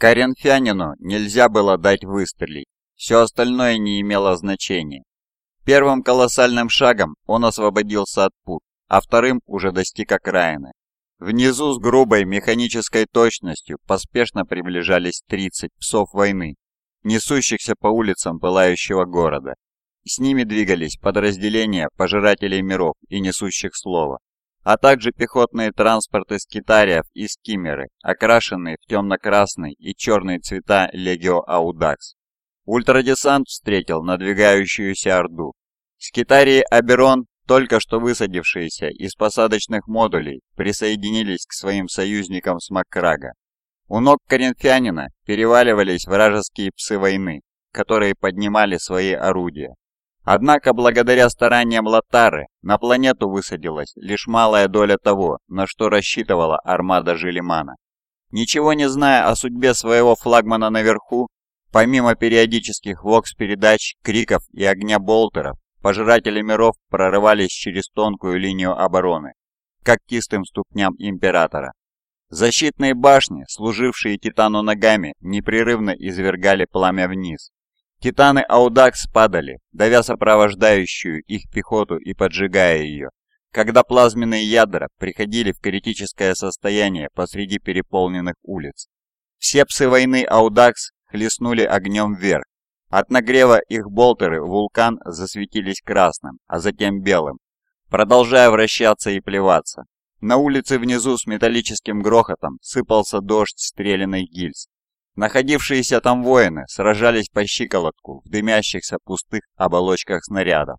Коринфянину нельзя было дать выстрелить, все остальное не имело значения. Первым колоссальным шагом он освободился от пут, а вторым уже достиг окраины. Внизу с грубой механической точностью поспешно приближались 30 псов войны, несущихся по улицам пылающего города. С ними двигались подразделения пожирателей миров и несущих слова, а также пехотные транспорты скитариев и скиммеры, окрашенные в темно-красный и черный цвета Легио Аудакс. Ультрадесант встретил надвигающуюся Орду. Скитарии Аберон только что высадившиеся из посадочных модулей присоединились к своим союзникам с Маккрага. У ног коринфянина переваливались вражеские псы войны, которые поднимали свои орудия. Однако, благодаря стараниям Латары, на планету высадилась лишь малая доля того, на что рассчитывала армада Желимана. Ничего не зная о судьбе своего флагмана наверху, помимо периодических вокс-передач, криков и огня болтеров, Пожиратели миров прорывались через тонкую линию обороны, как кистым ступням Императора. Защитные башни, служившие Титану ногами, непрерывно извергали пламя вниз. Титаны Аудакс падали, давя сопровождающую их пехоту и поджигая ее, когда плазменные ядра приходили в критическое состояние посреди переполненных улиц. Все псы войны Аудакс хлестнули огнем вверх, от нагрева их болтеры вулкан засветились красным, а затем белым, продолжая вращаться и плеваться. На улице внизу с металлическим грохотом сыпался дождь стрелянных гильз. Находившиеся там воины сражались по щиколотку в дымящихся пустых оболочках снарядов.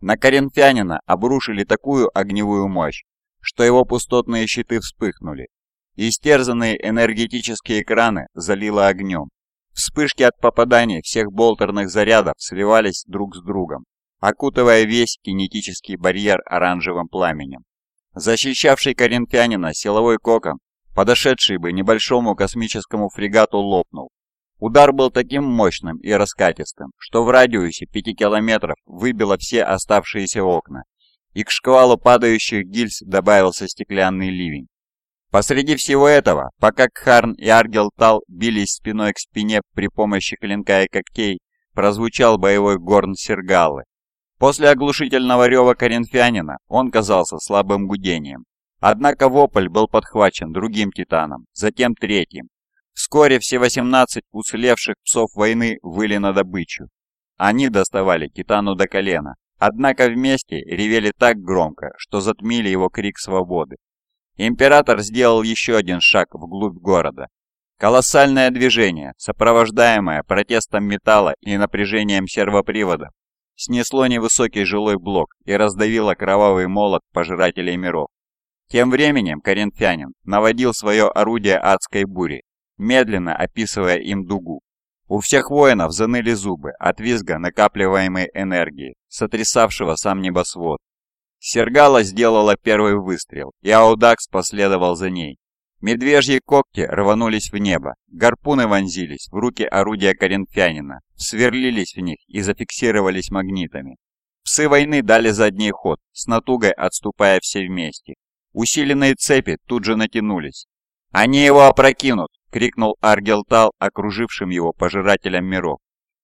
На коринфянина обрушили такую огневую мощь, что его пустотные щиты вспыхнули. Истерзанные энергетические экраны залило огнем, Вспышки от попаданий всех болтерных зарядов сливались друг с другом, окутывая весь кинетический барьер оранжевым пламенем. Защищавший коринфянина силовой кокон, подошедший бы небольшому космическому фрегату, лопнул. Удар был таким мощным и раскатистым, что в радиусе 5 километров выбило все оставшиеся окна, и к шквалу падающих гильз добавился стеклянный ливень. Посреди всего этого, пока Кхарн и Аргелтал бились спиной к спине при помощи клинка и когтей, прозвучал боевой горн Сергалы. После оглушительного рева коринфянина он казался слабым гудением. Однако вопль был подхвачен другим титаном, затем третьим. Вскоре все 18 уцелевших псов войны выли на добычу. Они доставали титану до колена, однако вместе ревели так громко, что затмили его крик свободы. Император сделал еще один шаг вглубь города. Колоссальное движение, сопровождаемое протестом металла и напряжением сервопривода, снесло невысокий жилой блок и раздавило кровавый молот пожирателей миров. Тем временем коринфянин наводил свое орудие адской бури, медленно описывая им дугу. У всех воинов заныли зубы от визга накапливаемой энергии, сотрясавшего сам небосвод. Сергала сделала первый выстрел, и Аудакс последовал за ней. Медвежьи когти рванулись в небо, гарпуны вонзились в руки орудия коринфянина, сверлились в них и зафиксировались магнитами. Псы войны дали задний ход, с натугой отступая все вместе. Усиленные цепи тут же натянулись. «Они его опрокинут!» — крикнул Аргелтал, окружившим его пожирателям миров.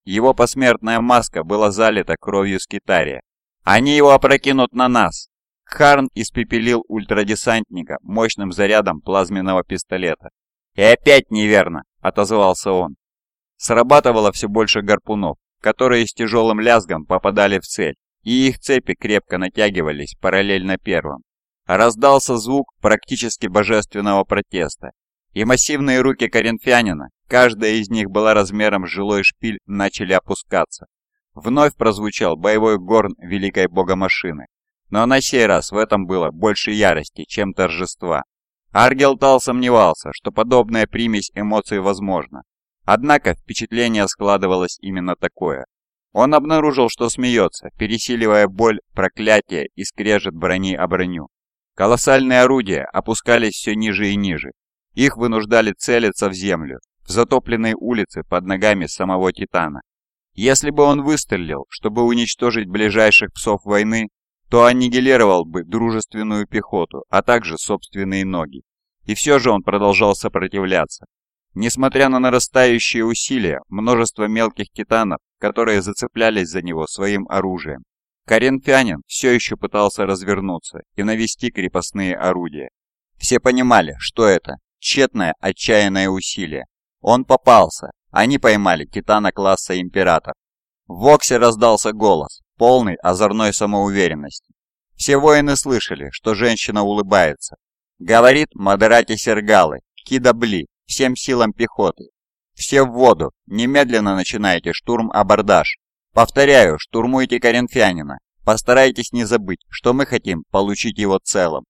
Его посмертная маска была залита кровью скитария, они его опрокинут на нас!» Харн испепелил ультрадесантника мощным зарядом плазменного пистолета. «И опять неверно!» — отозвался он. Срабатывало все больше гарпунов, которые с тяжелым лязгом попадали в цель, и их цепи крепко натягивались параллельно первым. Раздался звук практически божественного протеста, и массивные руки коринфянина, каждая из них была размером с жилой шпиль, начали опускаться. Вновь прозвучал боевой горн великой богомашины. Но на сей раз в этом было больше ярости, чем торжества. Аргелтал сомневался, что подобная примесь эмоций возможна. Однако впечатление складывалось именно такое. Он обнаружил, что смеется, пересиливая боль, проклятие и скрежет брони о броню. Колоссальные орудия опускались все ниже и ниже. Их вынуждали целиться в землю, в затопленные улицы под ногами самого Титана. Если бы он выстрелил, чтобы уничтожить ближайших псов войны, то аннигилировал бы дружественную пехоту, а также собственные ноги. И все же он продолжал сопротивляться. Несмотря на нарастающие усилия, множество мелких титанов, которые зацеплялись за него своим оружием, Коринфянин все еще пытался развернуться и навести крепостные орудия. Все понимали, что это тщетное отчаянное усилие. Он попался, они поймали титана класса Император. В Воксе раздался голос, полный озорной самоуверенности. Все воины слышали, что женщина улыбается. Говорит Модерати Сергалы, Кидабли, всем силам пехоты. Все в воду, немедленно начинайте штурм-абордаж. Повторяю, штурмуйте коринфянина. Постарайтесь не забыть, что мы хотим получить его целым.